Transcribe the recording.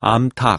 암탉